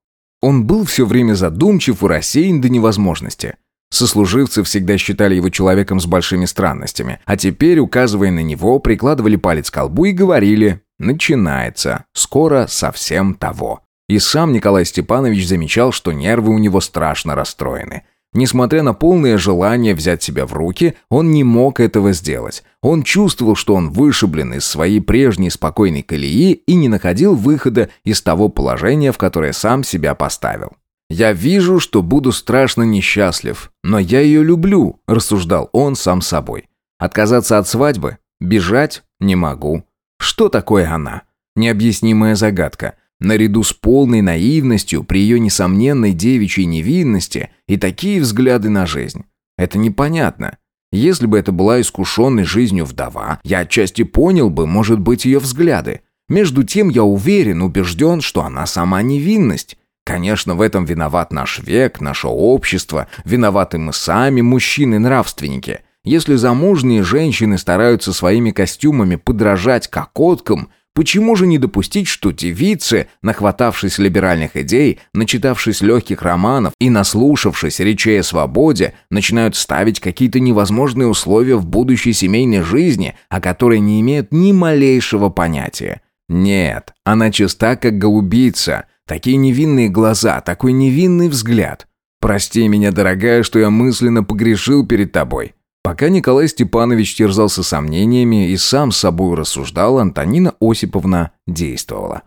Он был все время задумчив и рассеян до невозможности. Сослуживцы всегда считали его человеком с большими странностями, а теперь, указывая на него, прикладывали палец к колбу и говорили «начинается, скоро совсем того». И сам Николай Степанович замечал, что нервы у него страшно расстроены. Несмотря на полное желание взять себя в руки, он не мог этого сделать. Он чувствовал, что он вышиблен из своей прежней спокойной колеи и не находил выхода из того положения, в которое сам себя поставил. «Я вижу, что буду страшно несчастлив, но я ее люблю», – рассуждал он сам собой. «Отказаться от свадьбы? Бежать? Не могу. Что такое она? Необъяснимая загадка. Наряду с полной наивностью при ее несомненной девичьей невинности и такие взгляды на жизнь. Это непонятно. Если бы это была искушенной жизнью вдова, я отчасти понял бы, может быть, ее взгляды. Между тем я уверен, убежден, что она сама невинность. Конечно, в этом виноват наш век, наше общество, виноваты мы сами, мужчины-нравственники. Если замужние женщины стараются своими костюмами подражать кокоткам – Почему же не допустить, что девицы, нахватавшись либеральных идей, начитавшись легких романов и наслушавшись речей о свободе, начинают ставить какие-то невозможные условия в будущей семейной жизни, о которой не имеют ни малейшего понятия? Нет, она чиста, как голубица. Такие невинные глаза, такой невинный взгляд. Прости меня, дорогая, что я мысленно погрешил перед тобой. Пока Николай Степанович терзался сомнениями и сам с собой рассуждал, Антонина Осиповна действовала.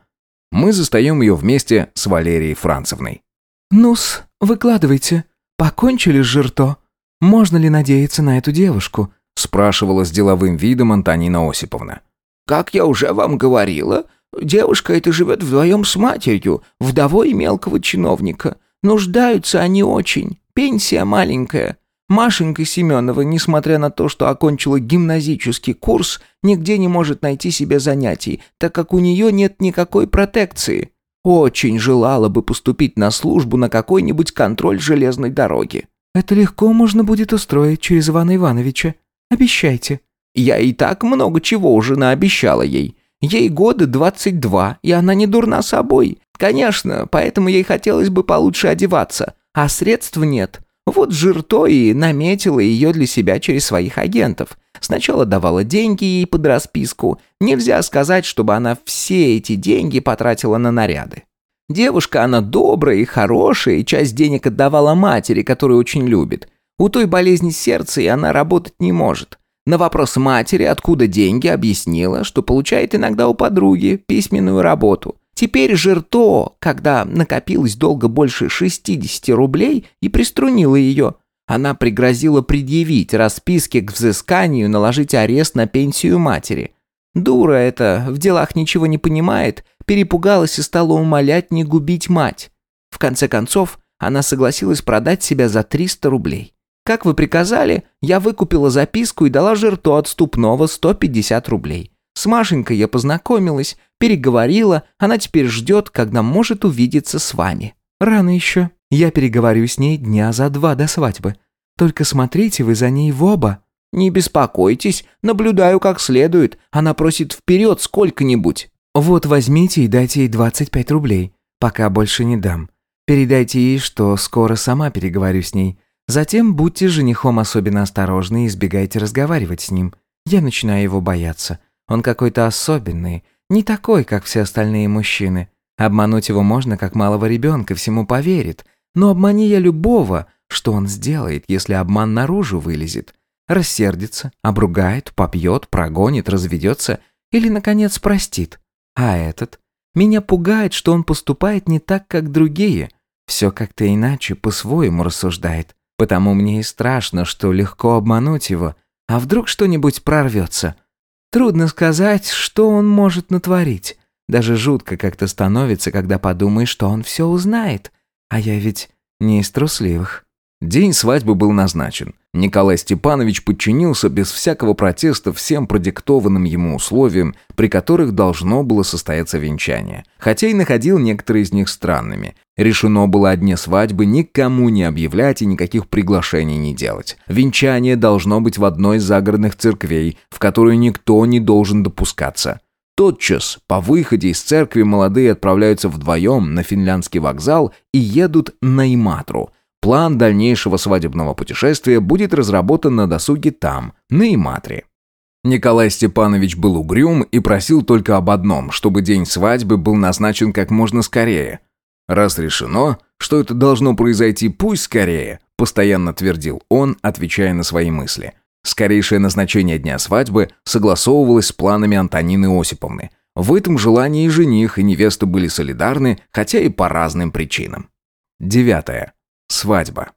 Мы застаем ее вместе с Валерией Францевной. «Ну-с, выкладывайте. Покончили с жирто? Можно ли надеяться на эту девушку?» спрашивала с деловым видом Антонина Осиповна. «Как я уже вам говорила, девушка эта живет вдвоем с матерью, вдовой мелкого чиновника. Нуждаются они очень, пенсия маленькая. Машенька Семенова, несмотря на то, что окончила гимназический курс, нигде не может найти себе занятий, так как у нее нет никакой протекции. Очень желала бы поступить на службу на какой-нибудь контроль железной дороги. Это легко можно будет устроить через Ивана Ивановича. Обещайте. Я и так много чего уже наобещала ей. Ей годы 22, и она не дурна собой. Конечно, поэтому ей хотелось бы получше одеваться, а средств нет. Вот Жирто и наметила ее для себя через своих агентов. Сначала давала деньги ей под расписку. Нельзя сказать, чтобы она все эти деньги потратила на наряды. Девушка она добрая и хорошая, и часть денег отдавала матери, которую очень любит. У той болезни сердца, и она работать не может. На вопрос матери, откуда деньги, объяснила, что получает иногда у подруги письменную работу. Теперь Жирто, когда накопилось долго больше 60 рублей, и приструнила ее. Она пригрозила предъявить расписки к взысканию, наложить арест на пенсию матери. Дура эта, в делах ничего не понимает, перепугалась и стала умолять не губить мать. В конце концов, она согласилась продать себя за 300 рублей. Как вы приказали, я выкупила записку и дала жертву отступного 150 рублей. Машенькой я познакомилась, переговорила, она теперь ждет, когда может увидеться с вами. Рано еще. Я переговорю с ней дня за два до свадьбы. Только смотрите вы за ней в оба. Не беспокойтесь, наблюдаю как следует. Она просит вперед сколько-нибудь. Вот возьмите и дайте ей 25 рублей. Пока больше не дам. Передайте ей, что скоро сама переговорю с ней. Затем будьте женихом особенно осторожны и избегайте разговаривать с ним. Я начинаю его бояться. Он какой-то особенный, не такой, как все остальные мужчины. Обмануть его можно, как малого ребенка, всему поверит. Но обмани я любого, что он сделает, если обман наружу вылезет? Рассердится, обругает, попьет, прогонит, разведется или, наконец, простит. А этот? Меня пугает, что он поступает не так, как другие. Все как-то иначе, по-своему рассуждает. Потому мне и страшно, что легко обмануть его. А вдруг что-нибудь прорвется? Трудно сказать, что он может натворить. Даже жутко как-то становится, когда подумаешь, что он все узнает. А я ведь не из трусливых. День свадьбы был назначен. Николай Степанович подчинился без всякого протеста всем продиктованным ему условиям, при которых должно было состояться венчание. Хотя и находил некоторые из них странными. Решено было о дне свадьбы никому не объявлять и никаких приглашений не делать. Венчание должно быть в одной из загородных церквей, в которую никто не должен допускаться. Тотчас по выходе из церкви молодые отправляются вдвоем на финляндский вокзал и едут на Иматру – План дальнейшего свадебного путешествия будет разработан на досуге там, на Иматре. Николай Степанович был угрюм и просил только об одном, чтобы день свадьбы был назначен как можно скорее. «Раз решено, что это должно произойти пусть скорее», постоянно твердил он, отвечая на свои мысли. Скорейшее назначение дня свадьбы согласовывалось с планами Антонины Осиповны. В этом желании и жених, и невеста были солидарны, хотя и по разным причинам. Девятое. Свадьба.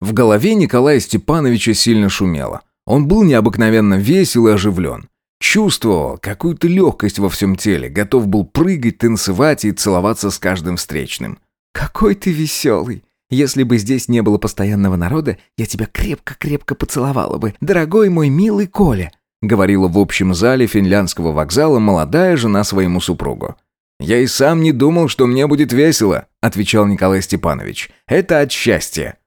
В голове Николая Степановича сильно шумело. Он был необыкновенно весел и оживлен. Чувствовал какую-то легкость во всем теле, готов был прыгать, танцевать и целоваться с каждым встречным. «Какой ты веселый! Если бы здесь не было постоянного народа, я тебя крепко-крепко поцеловала бы, дорогой мой милый Коля!» говорила в общем зале финляндского вокзала молодая жена своему супругу. «Я и сам не думал, что мне будет весело», — отвечал Николай Степанович. «Это от счастья».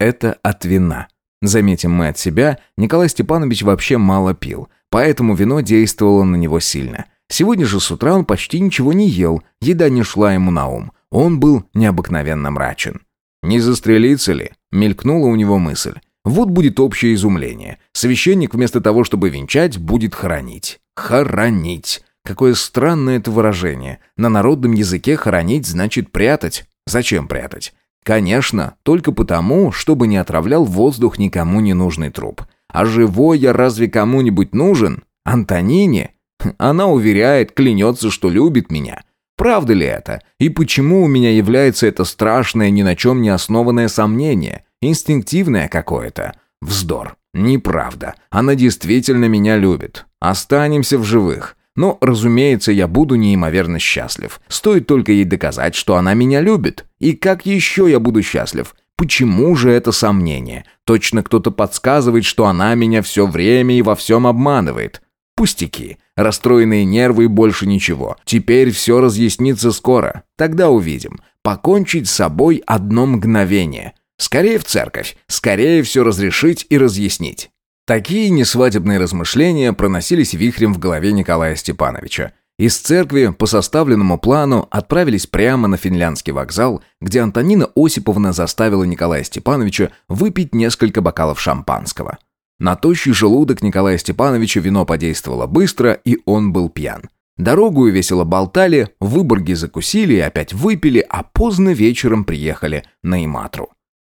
«Это от вина». Заметим мы от себя, Николай Степанович вообще мало пил, поэтому вино действовало на него сильно. Сегодня же с утра он почти ничего не ел, еда не шла ему на ум. Он был необыкновенно мрачен. «Не застрелиться ли?» — мелькнула у него мысль. «Вот будет общее изумление. Священник вместо того, чтобы венчать, будет хоронить. Хоронить!» Какое странное это выражение. На народном языке хоронить значит прятать. Зачем прятать? Конечно, только потому, чтобы не отравлял воздух никому не нужный труп. А живой я разве кому-нибудь нужен? Антонине? Она уверяет, клянется, что любит меня. Правда ли это? И почему у меня является это страшное, ни на чем не основанное сомнение? Инстинктивное какое-то? Вздор. Неправда. Она действительно меня любит. Останемся в живых. Но, разумеется, я буду неимоверно счастлив. Стоит только ей доказать, что она меня любит. И как еще я буду счастлив? Почему же это сомнение? Точно кто-то подсказывает, что она меня все время и во всем обманывает. Пустяки. Расстроенные нервы и больше ничего. Теперь все разъяснится скоро. Тогда увидим. Покончить с собой одно мгновение. Скорее в церковь. Скорее все разрешить и разъяснить. Такие несвадебные размышления проносились вихрем в голове Николая Степановича. Из церкви по составленному плану отправились прямо на финляндский вокзал, где Антонина Осиповна заставила Николая Степановича выпить несколько бокалов шампанского. На тощий желудок Николая Степановича вино подействовало быстро, и он был пьян. Дорогу весело болтали, в Выборге закусили и опять выпили, а поздно вечером приехали на Иматру.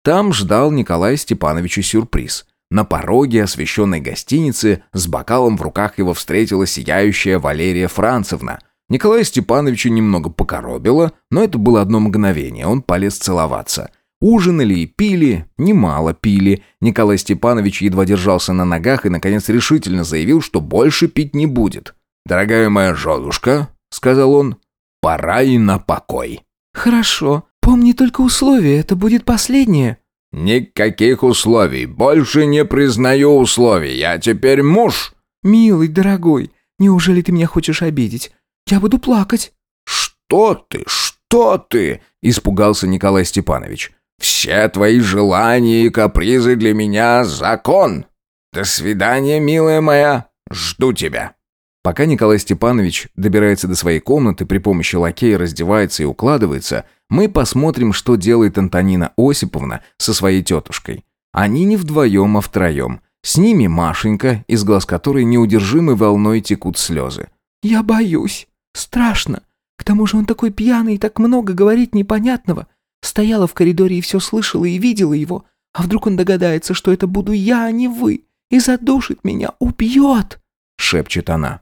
Там ждал Николая Степановича сюрприз – На пороге освещенной гостиницы с бокалом в руках его встретила сияющая Валерия Францевна. Николая Степановича немного покоробило, но это было одно мгновение, он полез целоваться. Ужинали и пили, немало пили. Николай Степанович едва держался на ногах и, наконец, решительно заявил, что больше пить не будет. «Дорогая моя женушка», — сказал он, — «пора и на покой». «Хорошо. Помни только условия, это будет последнее». «Никаких условий. Больше не признаю условий. Я теперь муж». «Милый, дорогой, неужели ты меня хочешь обидеть? Я буду плакать». «Что ты? Что ты?» – испугался Николай Степанович. «Все твои желания и капризы для меня – закон. До свидания, милая моя. Жду тебя». Пока Николай Степанович добирается до своей комнаты, при помощи лакея раздевается и укладывается, мы посмотрим, что делает Антонина Осиповна со своей тетушкой. Они не вдвоем, а втроем. С ними Машенька, из глаз которой неудержимой волной текут слезы. «Я боюсь. Страшно. К тому же он такой пьяный и так много говорит непонятного. Стояла в коридоре и все слышала и видела его. А вдруг он догадается, что это буду я, а не вы, и задушит меня, убьет?» — шепчет она.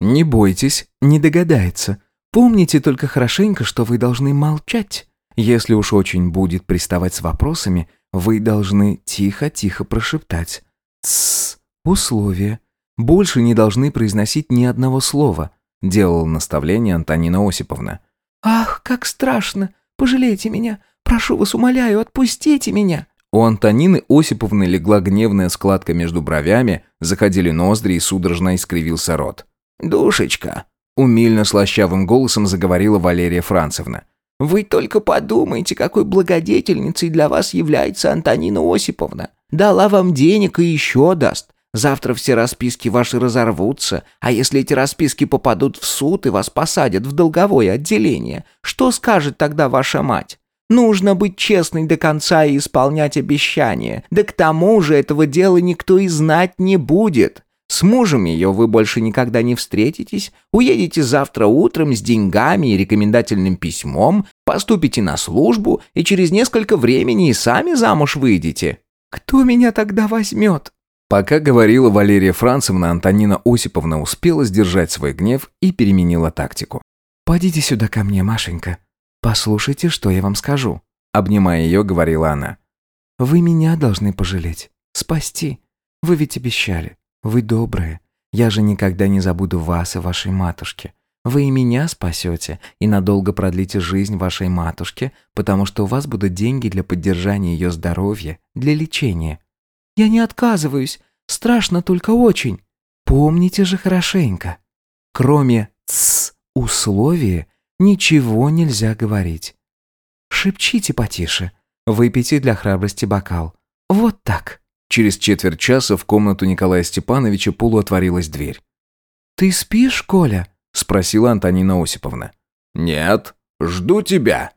«Не бойтесь, не догадается. Помните только хорошенько, что вы должны молчать. Если уж очень будет приставать с вопросами, вы должны тихо-тихо прошептать. «Тссс, условие. Больше не должны произносить ни одного слова», делала наставление Антонина Осиповна. «Ах, как страшно! Пожалейте меня! Прошу вас, умоляю, отпустите меня!» У Антонины Осиповны легла гневная складка между бровями, заходили ноздри и судорожно искривился рот. «Душечка», — умильно слащавым голосом заговорила Валерия Францевна. «Вы только подумайте, какой благодетельницей для вас является Антонина Осиповна. Дала вам денег и еще даст. Завтра все расписки ваши разорвутся, а если эти расписки попадут в суд и вас посадят в долговое отделение, что скажет тогда ваша мать? Нужно быть честной до конца и исполнять обещания. Да к тому же этого дела никто и знать не будет. С мужем ее вы больше никогда не встретитесь, уедете завтра утром с деньгами и рекомендательным письмом, поступите на службу и через несколько времени и сами замуж выйдете. Кто меня тогда возьмет?» Пока говорила Валерия Францевна, Антонина Осиповна успела сдержать свой гнев и переменила тактику. «Пойдите сюда ко мне, Машенька. Послушайте, что я вам скажу», — обнимая ее, говорила она. «Вы меня должны пожалеть, спасти. Вы ведь обещали. Вы добрые. Я же никогда не забуду вас и вашей матушки. Вы и меня спасете, и надолго продлите жизнь вашей матушке, потому что у вас будут деньги для поддержания ее здоровья, для лечения. Я не отказываюсь. Страшно только очень. Помните же хорошенько. Кроме «ц» условия ничего нельзя говорить. Шепчите потише. Выпейте для храбрости бокал. Вот так. Через четверть часа в комнату Николая Степановича полуотворилась дверь. «Ты спишь, Коля?» – спросила Антонина Осиповна. «Нет, жду тебя».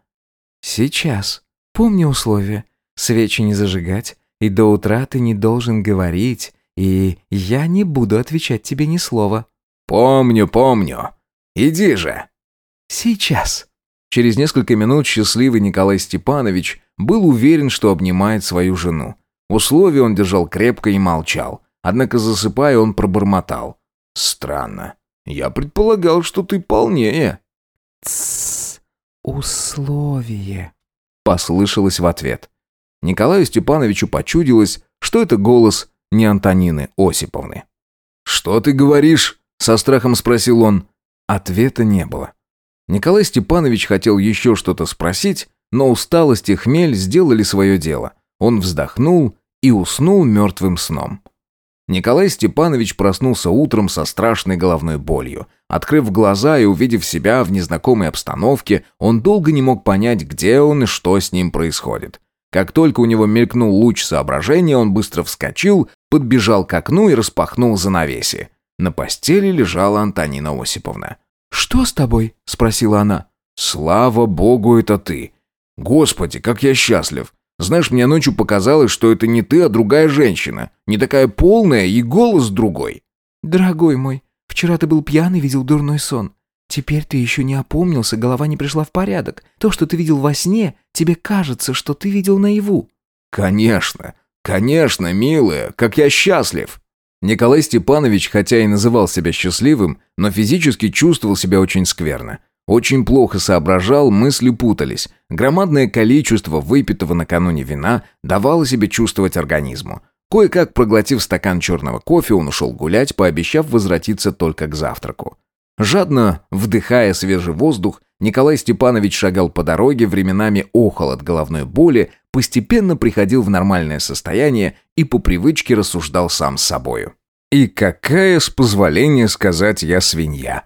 «Сейчас. Помни условия. Свечи не зажигать, и до утра ты не должен говорить, и я не буду отвечать тебе ни слова». «Помню, помню. Иди же». «Сейчас». Через несколько минут счастливый Николай Степанович был уверен, что обнимает свою жену. Условия он держал крепко и молчал. Однако, засыпая, он пробормотал. «Странно. Я предполагал, что ты полнее». «Тссс. Условие». Послышалось в ответ. Николаю Степановичу почудилось, что это голос не Антонины Осиповны. «Что ты говоришь?» – со страхом спросил он. Ответа не было. Николай Степанович хотел еще что-то спросить, но усталость и хмель сделали свое дело. Он вздохнул и уснул мертвым сном. Николай Степанович проснулся утром со страшной головной болью. Открыв глаза и увидев себя в незнакомой обстановке, он долго не мог понять, где он и что с ним происходит. Как только у него мелькнул луч соображения, он быстро вскочил, подбежал к окну и распахнул занавеси. На постели лежала Антонина Осиповна. «Что с тобой?» – спросила она. «Слава богу, это ты! Господи, как я счастлив! Знаешь, мне ночью показалось, что это не ты, а другая женщина. Не такая полная и голос другой. Дорогой мой, вчера ты был пьян и видел дурной сон. Теперь ты еще не опомнился, голова не пришла в порядок. То, что ты видел во сне, тебе кажется, что ты видел наяву. Конечно. «Конечно, милая, как я счастлив!» Николай Степанович, хотя и называл себя счастливым, но физически чувствовал себя очень скверно. Очень плохо соображал, мысли путались. Громадное количество выпитого накануне вина давало себе чувствовать организму. Кое-как проглотив стакан черного кофе, он ушел гулять, пообещав возвратиться только к завтраку. Жадно вдыхая свежий воздух, Николай Степанович шагал по дороге, временами охал от головной боли, постепенно приходил в нормальное состояние и по привычке рассуждал сам с собою. «И какая, с позволения сказать, я свинья!»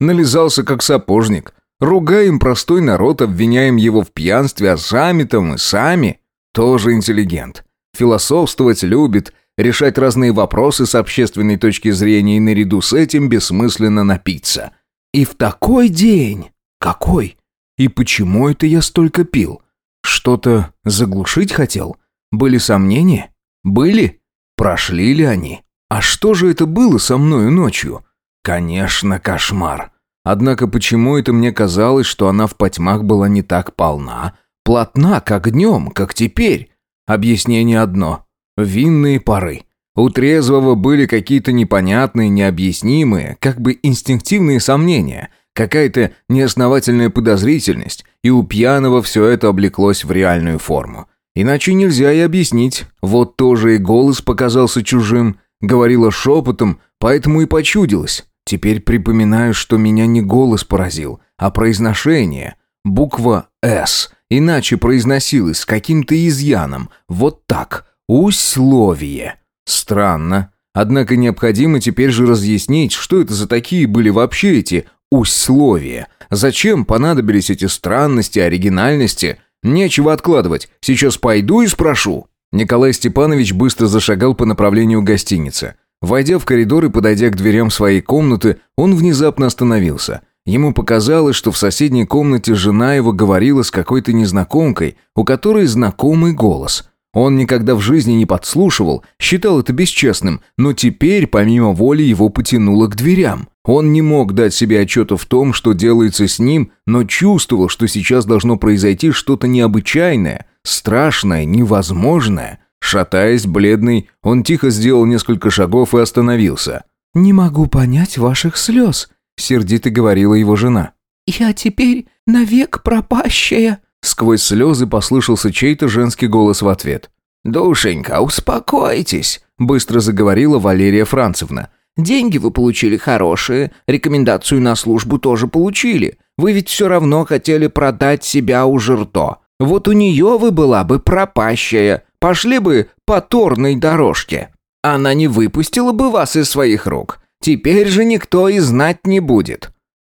Нализался как сапожник. Ругаем простой народ, обвиняем его в пьянстве, а сами-то мы сами тоже интеллигент. Философствовать любит, решать разные вопросы с общественной точки зрения и наряду с этим бессмысленно напиться. И в такой день... Какой? И почему это я столько пил? Что-то заглушить хотел? Были сомнения? Были? Прошли ли они? А что же это было со мною ночью? Конечно, кошмар. Однако почему это мне казалось, что она в потьмах была не так полна, плотна, как днем, как теперь? Объяснение одно. Винные пары. У трезвого были какие-то непонятные, необъяснимые, как бы инстинктивные сомнения, какая-то неосновательная подозрительность, и у пьяного все это облеклось в реальную форму. Иначе нельзя и объяснить. Вот тоже и голос показался чужим, говорила шепотом, поэтому и почудилось. Теперь припоминаю, что меня не голос поразил, а произношение. Буква «С» иначе произносилась с каким-то изъяном. Вот так. Условие. Странно. Однако необходимо теперь же разъяснить, что это за такие были вообще эти условия. Зачем понадобились эти странности, оригинальности? Нечего откладывать. Сейчас пойду и спрошу. Николай Степанович быстро зашагал по направлению гостиницы. Войдя в коридор и подойдя к дверям своей комнаты, он внезапно остановился. Ему показалось, что в соседней комнате жена его говорила с какой-то незнакомкой, у которой знакомый голос. Он никогда в жизни не подслушивал, считал это бесчестным, но теперь, помимо воли, его потянуло к дверям. Он не мог дать себе отчета в том, что делается с ним, но чувствовал, что сейчас должно произойти что-то необычайное, страшное, невозможное. Шатаясь, бледный, он тихо сделал несколько шагов и остановился. «Не могу понять ваших слез», — сердито говорила его жена. «Я теперь навек пропащая». Сквозь слезы послышался чей-то женский голос в ответ. «Душенька, успокойтесь», — быстро заговорила Валерия Францевна. «Деньги вы получили хорошие, рекомендацию на службу тоже получили. Вы ведь все равно хотели продать себя у Жирто. Вот у нее вы была бы пропащая, Пошли бы по торной дорожке. Она не выпустила бы вас из своих рук. Теперь же никто и знать не будет».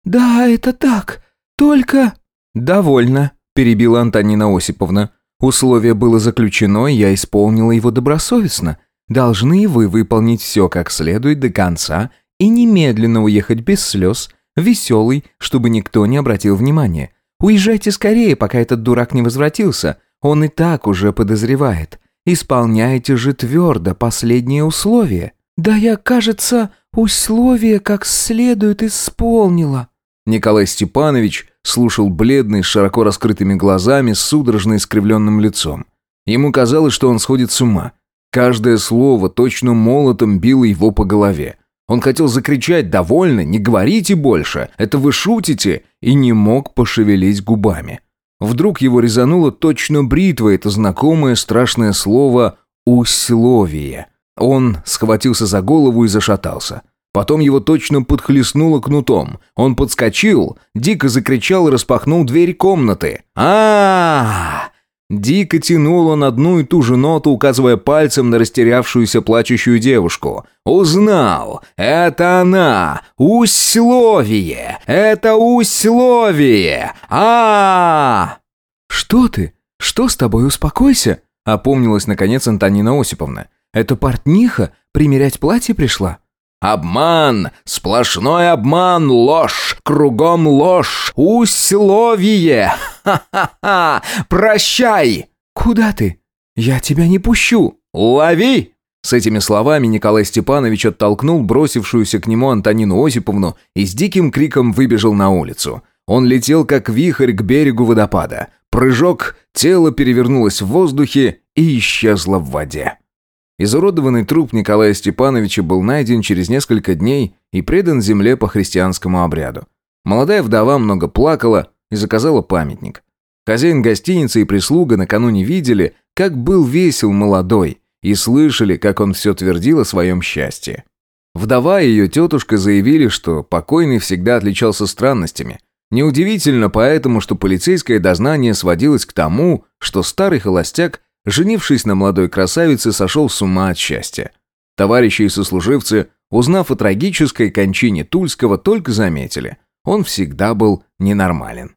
«Да, это так. Только...» «Довольно», — перебила Антонина Осиповна. «Условие было заключено, я исполнила его добросовестно. Должны вы выполнить все как следует до конца и немедленно уехать без слез, веселый, чтобы никто не обратил внимания. Уезжайте скорее, пока этот дурак не возвратился. Он и так уже подозревает. Исполняйте же твердо последнее условие. Да я, кажется, условие как следует исполнила. Николай Степанович слушал бледный, с широко раскрытыми глазами, с судорожно искривленным лицом. Ему казалось, что он сходит с ума. Каждое слово точно молотом било его по голове. Он хотел закричать «Довольно! Не говорите больше! Это вы шутите!» и не мог пошевелить губами. Вдруг его резануло точно бритва это знакомое страшное слово «условие». Он схватился за голову и зашатался. Потом его точно подхлестнуло кнутом. Он подскочил, дико закричал и распахнул дверь комнаты. а, -а, -а Дико тянул он одну и ту же ноту, указывая пальцем на растерявшуюся плачущую девушку. «Узнал! Это она! Условие! Это условие! а, -а, -а «Что ты? Что с тобой? Успокойся!» Опомнилась, наконец, Антонина Осиповна. «Это портниха? Примерять платье пришла?» «Обман! Сплошной обман! Ложь! Кругом ложь! Условие! Ха-ха-ха! Прощай!» «Куда ты? Я тебя не пущу!» «Лови!» С этими словами Николай Степанович оттолкнул бросившуюся к нему Антонину Осиповну и с диким криком выбежал на улицу. Он летел, как вихрь, к берегу водопада. Прыжок, тело перевернулось в воздухе и исчезло в воде. Изуродованный труп Николая Степановича был найден через несколько дней и предан земле по христианскому обряду. Молодая вдова много плакала и заказала памятник. Хозяин гостиницы и прислуга накануне видели, как был весел молодой, и слышали, как он все твердил о своем счастье. Вдова и ее тетушка заявили, что покойный всегда отличался странностями. Неудивительно поэтому, что полицейское дознание сводилось к тому, что старый холостяк женившись на молодой красавице, сошел с ума от счастья. Товарищи и сослуживцы, узнав о трагической кончине Тульского, только заметили, он всегда был ненормален.